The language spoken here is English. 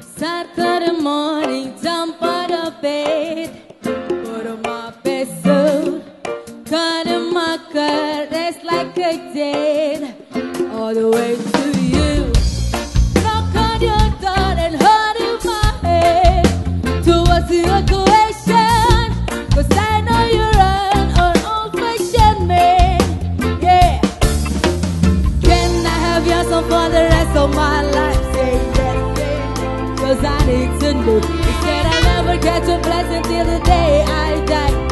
Saturday morning, jump bed, put on my best suit, my like did, all the way to cause I need to know. He said I'll never catch a blessing till the day I die.